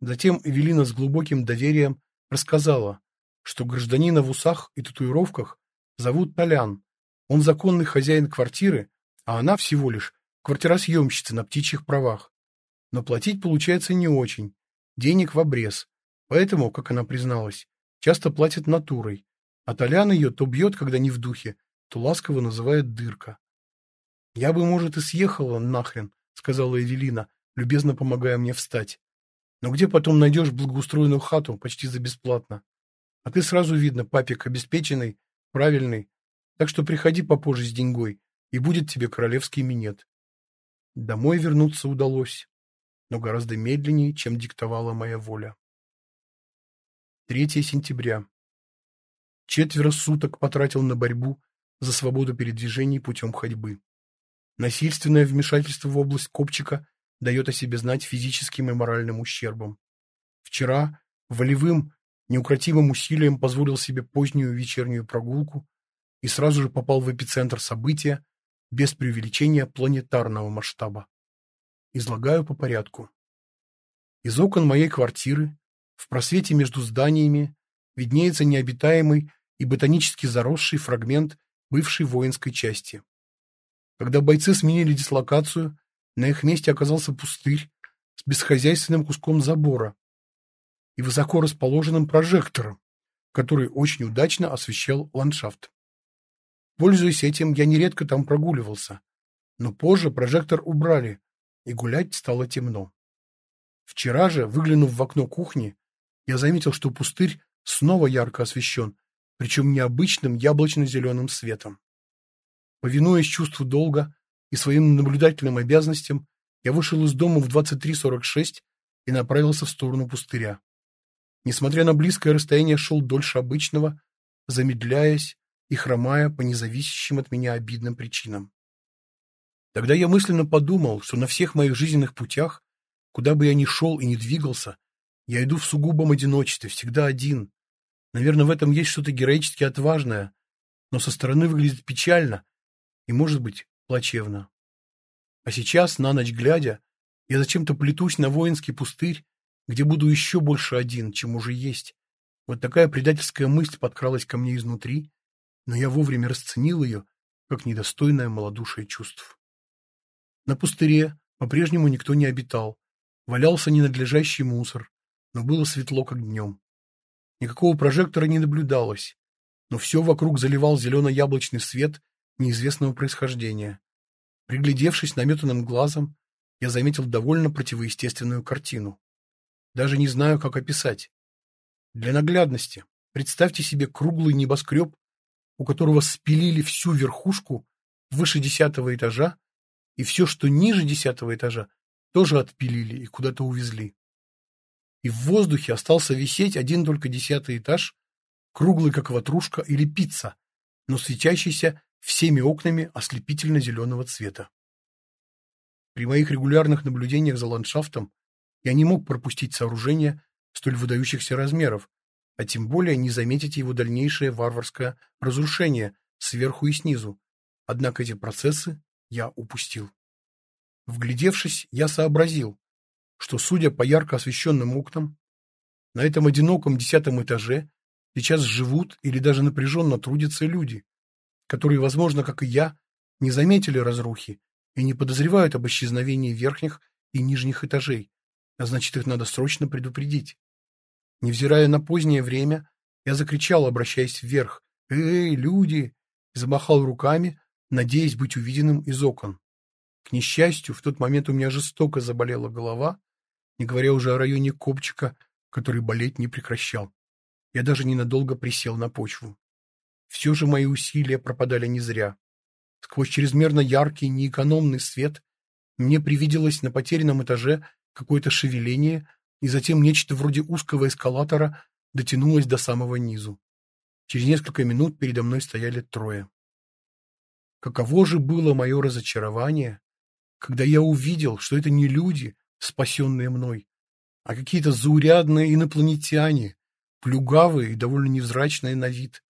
[SPEAKER 1] Затем Эвелина с глубоким доверием рассказала, что гражданина в усах и татуировках зовут Толян, он законный хозяин квартиры, а она всего лишь квартиросъемщица на птичьих правах. Но платить получается не очень, денег в обрез. Поэтому, как она призналась, часто платит натурой, а Толян ее то бьет, когда не в духе, то ласково называет дырка. «Я бы, может, и съехала нахрен», — сказала Эвелина, любезно помогая мне встать. «Но где потом найдешь благоустроенную хату почти за бесплатно? А ты сразу видно, папик обеспеченный, правильный, так что приходи попозже с деньгой, и будет тебе королевский минет. Домой вернуться удалось, но гораздо медленнее, чем диктовала моя воля. 3 сентября. Четверо суток потратил на борьбу за свободу передвижений путем ходьбы. Насильственное вмешательство в область копчика дает о себе знать физическим и моральным ущербом. Вчера волевым, неукротимым усилием позволил себе позднюю вечернюю прогулку и сразу же попал в эпицентр события без преувеличения планетарного масштаба. Излагаю по порядку. Из окон моей квартиры, в просвете между зданиями, виднеется необитаемый и ботанически заросший фрагмент бывшей воинской части. Когда бойцы сменили дислокацию, на их месте оказался пустырь с бесхозяйственным куском забора и высоко расположенным прожектором, который очень удачно освещал ландшафт. Пользуясь этим, я нередко там прогуливался, но позже прожектор убрали, и гулять стало темно. Вчера же, выглянув в окно кухни, я заметил, что пустырь снова ярко освещен, причем необычным яблочно-зеленым светом. Повинуясь чувству долга и своим наблюдательным обязанностям, я вышел из дома в 23.46 и направился в сторону пустыря. Несмотря на близкое расстояние, шел дольше обычного, замедляясь и хромая по независящим от меня обидным причинам. Тогда я мысленно подумал, что на всех моих жизненных путях, куда бы я ни шел и ни двигался, я иду в сугубом одиночестве, всегда один. Наверное, в этом есть что-то героически отважное, но со стороны выглядит печально и, может быть, плачевно. А сейчас, на ночь глядя, я зачем-то плетусь на воинский пустырь, где буду еще больше один, чем уже есть. Вот такая предательская мысль подкралась ко мне изнутри, но я вовремя расценил ее, как недостойное малодушие чувств. На пустыре по-прежнему никто не обитал, валялся ненадлежащий мусор, но было светло, как днем. Никакого прожектора не наблюдалось, но все вокруг заливал зелено-яблочный свет неизвестного происхождения. Приглядевшись наметанным глазом, я заметил довольно противоестественную картину. Даже не знаю, как описать. Для наглядности представьте себе круглый небоскреб, у которого спилили всю верхушку выше десятого этажа, и все, что ниже десятого этажа, тоже отпилили и куда-то увезли. И в воздухе остался висеть один только десятый этаж, круглый, как ватрушка или пицца, но светящийся всеми окнами ослепительно-зеленого цвета. При моих регулярных наблюдениях за ландшафтом я не мог пропустить сооружение столь выдающихся размеров, а тем более не заметить его дальнейшее варварское разрушение сверху и снизу. Однако эти процессы я упустил. Вглядевшись, я сообразил, что, судя по ярко освещенным окнам, на этом одиноком десятом этаже сейчас живут или даже напряженно трудятся люди, которые, возможно, как и я, не заметили разрухи и не подозревают об исчезновении верхних и нижних этажей, а значит, их надо срочно предупредить. Невзирая на позднее время, я закричал, обращаясь вверх, «Эй, люди!» и замахал руками, надеясь быть увиденным из окон. К несчастью, в тот момент у меня жестоко заболела голова, не говоря уже о районе копчика, который болеть не прекращал. Я даже ненадолго присел на почву. Все же мои усилия пропадали не зря. Сквозь чрезмерно яркий, неэкономный свет мне привиделось на потерянном этаже какое-то шевеление, и затем нечто вроде узкого эскалатора дотянулось до самого низу. Через несколько минут передо мной стояли трое. Каково же было мое разочарование, когда я увидел, что это не люди, спасенные мной, а какие-то заурядные инопланетяне, плюгавые и довольно невзрачные на вид.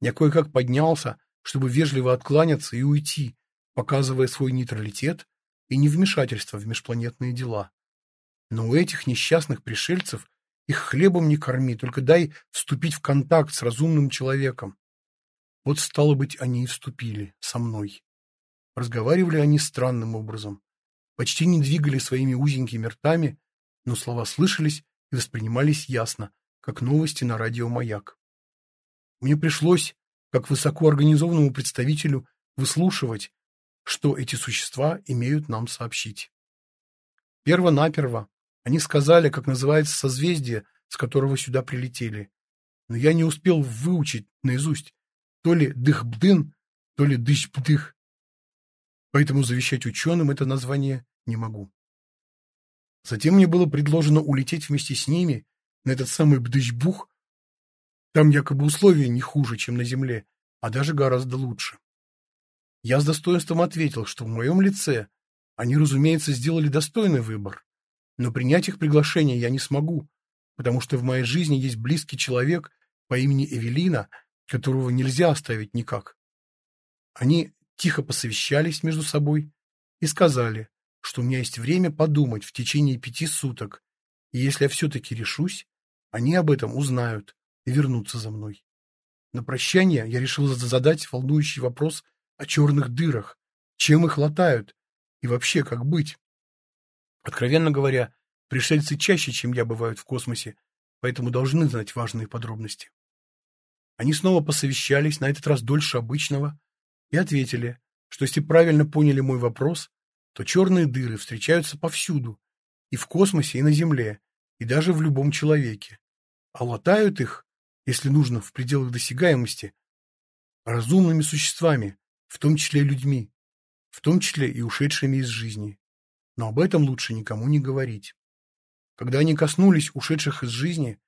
[SPEAKER 1] Я кое-как поднялся, чтобы вежливо откланяться и уйти, показывая свой нейтралитет и невмешательство в межпланетные дела. Но у этих несчастных пришельцев их хлебом не корми, только дай вступить в контакт с разумным человеком. Вот, стало быть, они и вступили со мной. Разговаривали они странным образом. Почти не двигали своими узенькими ртами, но слова слышались и воспринимались ясно, как новости на радио «Маяк». Мне пришлось, как высокоорганизованному представителю, выслушивать, что эти существа имеют нам сообщить. Перво-наперво они сказали, как называется созвездие, с которого сюда прилетели, но я не успел выучить наизусть, то ли дых-бдын, то ли дыщ-бдых. Поэтому завещать ученым это название не могу. Затем мне было предложено улететь вместе с ними на этот самый Бдыщбух. Там якобы условия не хуже, чем на Земле, а даже гораздо лучше. Я с достоинством ответил, что в моем лице они, разумеется, сделали достойный выбор, но принять их приглашение я не смогу, потому что в моей жизни есть близкий человек по имени Эвелина, которого нельзя оставить никак. Они тихо посовещались между собой и сказали, что у меня есть время подумать в течение пяти суток, И если я все-таки решусь, они об этом узнают и вернутся за мной. На прощание я решил задать волнующий вопрос о черных дырах, чем их латают и вообще как быть. Откровенно говоря, пришельцы чаще, чем я, бывают в космосе, поэтому должны знать важные подробности. Они снова посовещались, на этот раз дольше обычного, и ответили, что если правильно поняли мой вопрос, то черные дыры встречаются повсюду, и в космосе, и на Земле, и даже в любом человеке. А латают их, если нужно, в пределах досягаемости, разумными существами, в том числе людьми, в том числе и ушедшими из жизни. Но об этом лучше никому не говорить. Когда они коснулись ушедших из жизни,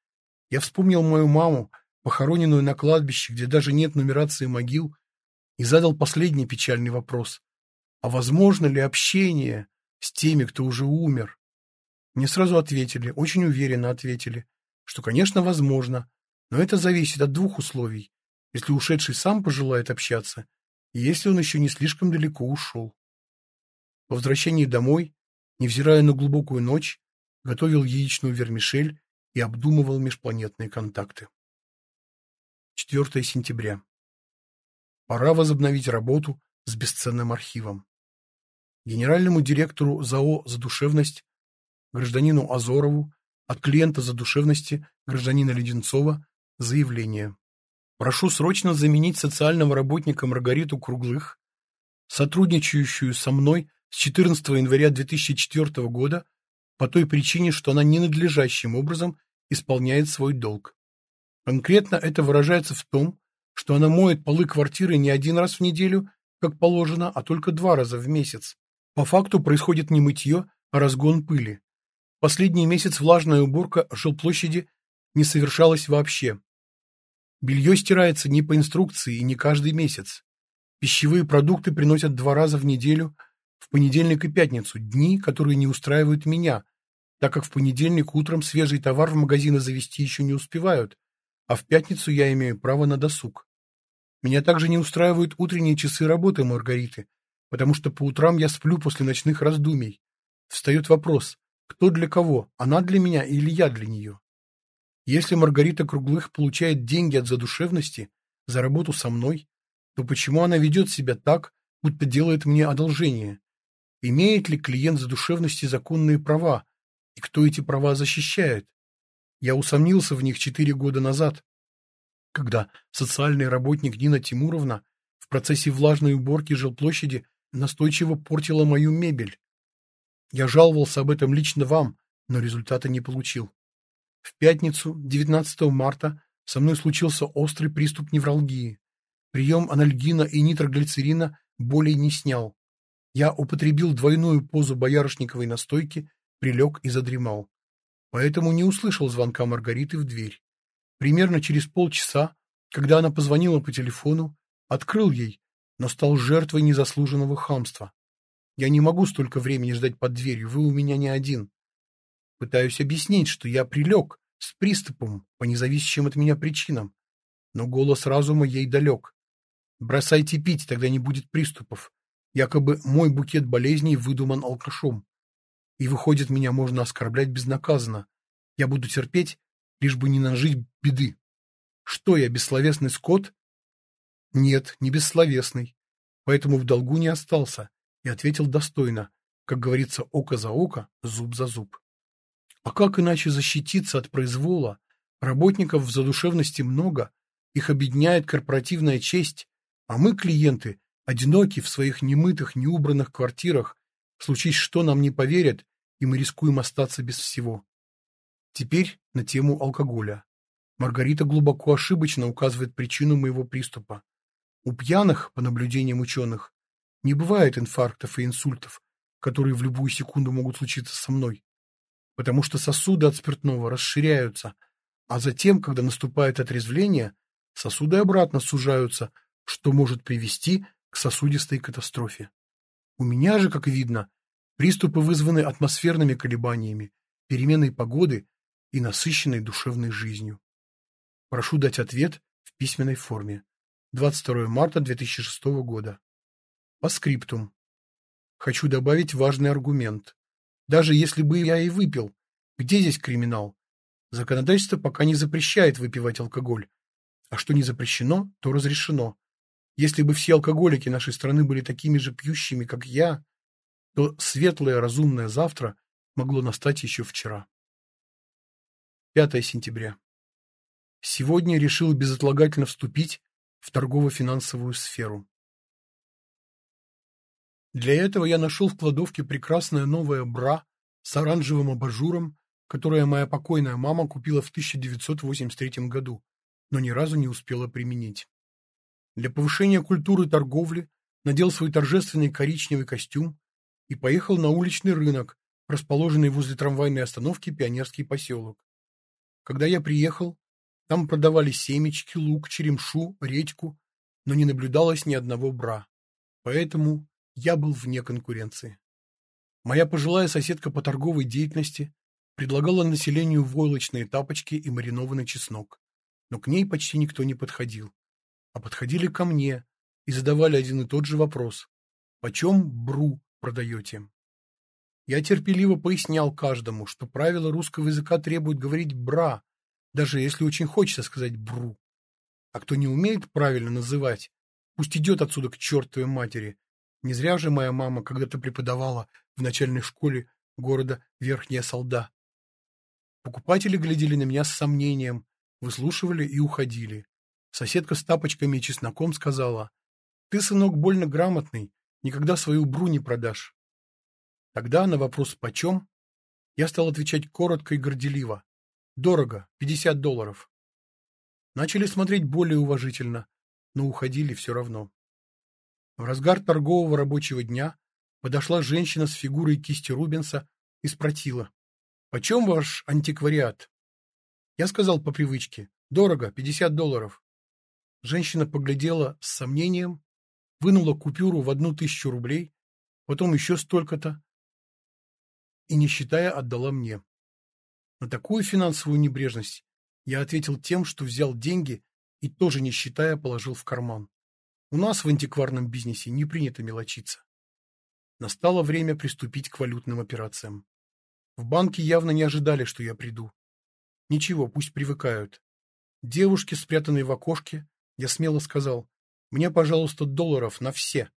[SPEAKER 1] я вспомнил мою маму, похороненную на кладбище, где даже нет нумерации могил, и задал последний печальный вопрос. А возможно ли общение с теми, кто уже умер? Мне сразу ответили, очень уверенно ответили, что, конечно, возможно, но это зависит от двух условий. Если ушедший сам пожелает общаться, и если он еще не слишком далеко ушел. По возвращении домой, невзирая на глубокую ночь, готовил яичную вермишель и обдумывал межпланетные контакты. 4 сентября. Пора возобновить работу с бесценным архивом. Генеральному директору ЗАО «Задушевность» гражданину Азорову от клиента задушевности гражданина Леденцова заявление. Прошу срочно заменить социального работника Маргариту Круглых, сотрудничающую со мной с 14 января 2004 года по той причине, что она ненадлежащим образом исполняет свой долг. Конкретно это выражается в том, что она моет полы квартиры не один раз в неделю, как положено, а только два раза в месяц. По факту происходит не мытье, а разгон пыли. Последний месяц влажная уборка жилплощади не совершалась вообще. Белье стирается не по инструкции и не каждый месяц. Пищевые продукты приносят два раза в неделю, в понедельник и пятницу, дни, которые не устраивают меня, так как в понедельник утром свежий товар в магазины завести еще не успевают, а в пятницу я имею право на досуг. Меня также не устраивают утренние часы работы Маргариты, потому что по утрам я сплю после ночных раздумий. Встает вопрос, кто для кого, она для меня или я для нее? Если Маргарита Круглых получает деньги от задушевности за работу со мной, то почему она ведет себя так, будто делает мне одолжение? Имеет ли клиент задушевности законные права, и кто эти права защищает? Я усомнился в них четыре года назад, когда социальный работник Нина Тимуровна в процессе влажной уборки жилплощади настойчиво портила мою мебель. Я жаловался об этом лично вам, но результата не получил. В пятницу, 19 марта, со мной случился острый приступ невралгии. Прием анальгина и нитроглицерина боли не снял. Я употребил двойную позу боярышниковой настойки, прилег и задремал поэтому не услышал звонка Маргариты в дверь. Примерно через полчаса, когда она позвонила по телефону, открыл ей, но стал жертвой незаслуженного хамства. Я не могу столько времени ждать под дверью, вы у меня не один. Пытаюсь объяснить, что я прилег с приступом по независящим от меня причинам, но голос разума ей далек. Бросайте пить, тогда не будет приступов. Якобы мой букет болезней выдуман алкашом. И выходит, меня можно оскорблять безнаказанно. Я буду терпеть, лишь бы не нажить беды. Что я, бессловесный скот? Нет, не бессловесный. Поэтому в долгу не остался и ответил достойно, как говорится, око за око, зуб за зуб. А как иначе защититься от произвола? Работников в задушевности много, их объединяет корпоративная честь, а мы, клиенты, одиноки в своих немытых, неубранных квартирах, случись что, нам не поверят, и мы рискуем остаться без всего. Теперь на тему алкоголя. Маргарита глубоко ошибочно указывает причину моего приступа. У пьяных, по наблюдениям ученых, не бывает инфарктов и инсультов, которые в любую секунду могут случиться со мной, потому что сосуды от спиртного расширяются, а затем, когда наступает отрезвление, сосуды обратно сужаются, что может привести к сосудистой катастрофе. У меня же, как видно, Приступы вызваны атмосферными колебаниями, переменой погоды и насыщенной душевной жизнью. Прошу дать ответ в письменной форме. 22 марта 2006 года. По скриптум. Хочу добавить важный аргумент. Даже если бы я и выпил, Где здесь криминал? Законодательство пока не запрещает выпивать алкоголь. А что не запрещено, то разрешено. Если бы все алкоголики нашей страны были такими же пьющими, как я, то светлое разумное завтра могло настать еще вчера. 5 сентября. Сегодня решил безотлагательно вступить в торгово-финансовую сферу. Для этого я нашел в кладовке прекрасное новое бра с оранжевым абажуром, которое моя покойная мама купила в 1983 году, но ни разу не успела применить. Для повышения культуры торговли надел свой торжественный коричневый костюм и поехал на уличный рынок, расположенный возле трамвайной остановки Пионерский поселок. Когда я приехал, там продавали семечки, лук, черемшу, редьку, но не наблюдалось ни одного бра. Поэтому я был вне конкуренции. Моя пожилая соседка по торговой деятельности предлагала населению войлочные тапочки и маринованный чеснок, но к ней почти никто не подходил. А подходили ко мне и задавали один и тот же вопрос. «Почем бру продаете?» Я терпеливо пояснял каждому, что правила русского языка требуют говорить «бра», даже если очень хочется сказать «бру». А кто не умеет правильно называть, пусть идет отсюда к чертовой матери. Не зря же моя мама когда-то преподавала в начальной школе города Верхняя Солда. Покупатели глядели на меня с сомнением, выслушивали и уходили. Соседка с тапочками и чесноком сказала, «Ты, сынок, больно грамотный, никогда свою бру не продашь». Тогда на вопрос «почем?» я стал отвечать коротко и горделиво. «Дорого, 50 долларов». Начали смотреть более уважительно, но уходили все равно. В разгар торгового рабочего дня подошла женщина с фигурой кисти Рубенса и спросила, «Почем ваш антиквариат?» Я сказал по привычке, «Дорого, 50 долларов». Женщина поглядела с сомнением, вынула купюру в одну тысячу рублей, потом еще столько-то, и, не считая, отдала мне. На такую финансовую небрежность я ответил тем, что взял деньги и, тоже не считая, положил в карман. У нас в антикварном бизнесе не принято мелочиться. Настало время приступить к валютным операциям. В банке явно не ожидали, что я приду. Ничего, пусть привыкают. Девушке, спрятанной в окошке, я смело сказал, «Мне, пожалуйста, долларов на все»,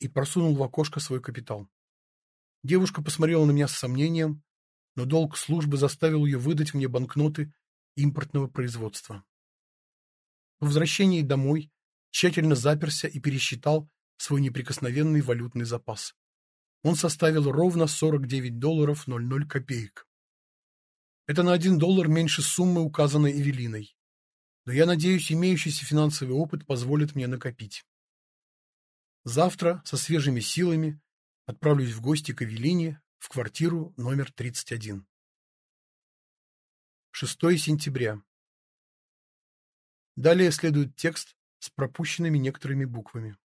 [SPEAKER 1] и просунул в окошко свой капитал. Девушка посмотрела на меня с сомнением, но долг службы заставил ее выдать мне банкноты импортного производства. По возвращении домой тщательно заперся и пересчитал свой неприкосновенный валютный запас. Он составил ровно 49 долларов 00 копеек. Это на 1 доллар меньше суммы, указанной Эвелиной. Но я надеюсь, имеющийся финансовый опыт позволит мне накопить. Завтра со свежими силами Отправлюсь в гости к Эвелине в квартиру номер 31. 6 сентября. Далее следует текст с пропущенными некоторыми буквами.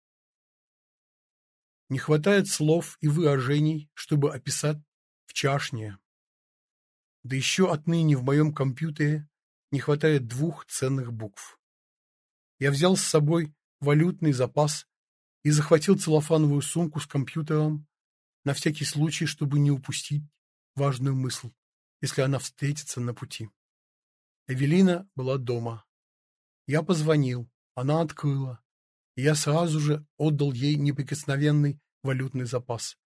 [SPEAKER 1] Не хватает слов и выражений, чтобы описать в чашне. Да еще отныне в моем компьютере не хватает двух ценных букв. Я взял с собой валютный запас и захватил целлофановую сумку с компьютером на всякий случай, чтобы не упустить важную мысль, если она встретится на пути. Эвелина была дома. Я позвонил, она открыла, и я сразу же отдал ей неприкосновенный валютный запас.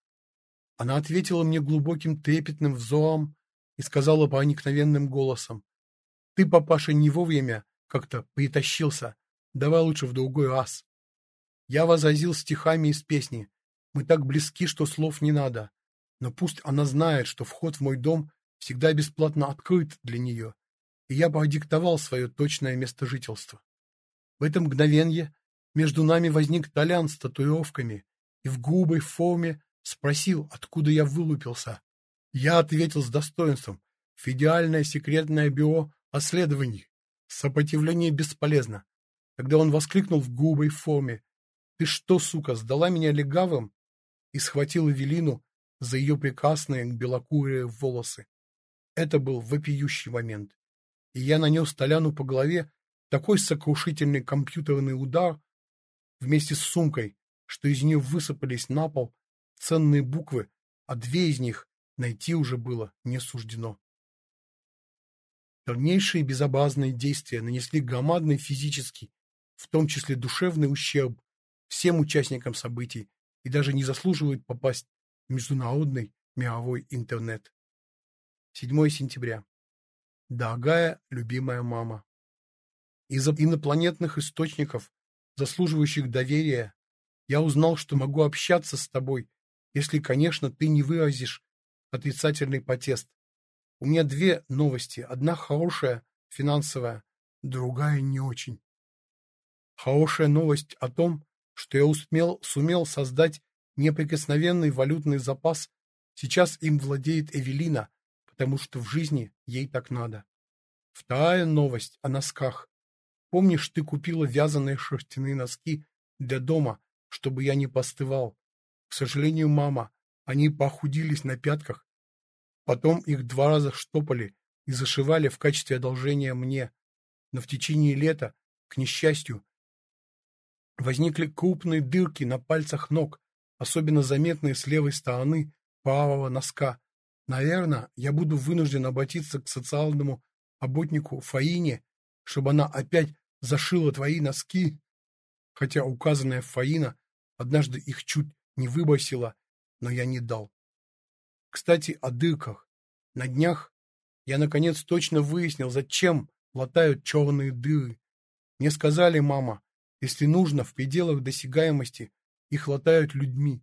[SPEAKER 1] Она ответила мне глубоким трепетным взором и сказала проникновенным голосом, «Ты, папаша, не вовремя как-то притащился, давай лучше в другой раз». Я возразил стихами из песни, мы так близки, что слов не надо. Но пусть она знает, что вход в мой дом всегда бесплатно открыт для нее, и я продиктовал свое точное место жительства. В это мгновенье между нами возник Толян с татуировками и в грубой форме спросил, откуда я вылупился. Я ответил с достоинством. В идеальное секретное бюро расследований. Сопротивление бесполезно. Когда он воскликнул в грубой форме. «Ты что, сука, сдала меня легавым?» и схватил Эвелину за ее прекрасные белокурые волосы. Это был вопиющий момент, и я нанес Толяну по голове такой сокрушительный компьютерный удар вместе с сумкой, что из нее высыпались на пол ценные буквы, а две из них найти уже было не суждено. Дальнейшие безобразные действия нанесли громадный физический, в том числе душевный ущерб всем участникам событий и даже не заслуживают попасть в международный мировой интернет. 7 сентября. Дорогая, любимая мама. Из инопланетных источников, заслуживающих доверия, я узнал, что могу общаться с тобой, если, конечно, ты не выразишь отрицательный протест. У меня две новости. Одна хорошая, финансовая, другая не очень. Хорошая новость о том, что я успел, сумел создать неприкосновенный валютный запас. Сейчас им владеет Эвелина, потому что в жизни ей так надо. Вторая новость о носках. Помнишь, ты купила вязаные шерстяные носки для дома, чтобы я не постывал? К сожалению, мама, они похудились на пятках. Потом их два раза штопали и зашивали в качестве одолжения мне. Но в течение лета, к несчастью, возникли крупные дырки на пальцах ног, особенно заметные с левой стороны правого носка. Наверное, я буду вынужден обратиться к социальному работнику Фаине, чтобы она опять зашила твои носки, хотя указанная Фаина однажды их чуть не выбросила, но я не дал. Кстати, о дырках. На днях я наконец точно выяснил, зачем латают черные дыры. Мне сказали, мама, если нужно, в пределах досягаемости их латают людьми.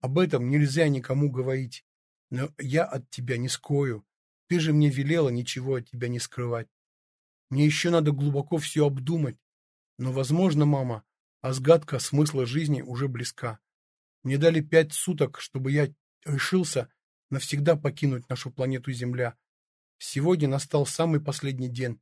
[SPEAKER 1] Об этом нельзя никому говорить. Но я от тебя не скрою. Ты же мне велела ничего от тебя не скрывать. Мне еще надо глубоко все обдумать. Но, возможно, мама, разгадка смысла жизни уже близка. Мне дали пять суток, чтобы я решился навсегда покинуть нашу планету Земля. Сегодня настал самый последний день,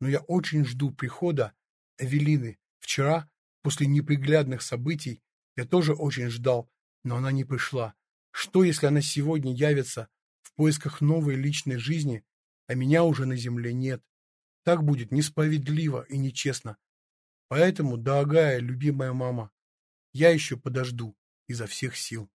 [SPEAKER 1] но я очень жду прихода Эвелины. Вчера, после неприглядных событий, я тоже очень ждал, но она не пришла. Что, если она сегодня явится в поисках новой личной жизни, а меня уже на земле нет? Так будет несправедливо и нечестно. Поэтому, дорогая, любимая мама, я еще подожду изо всех сил.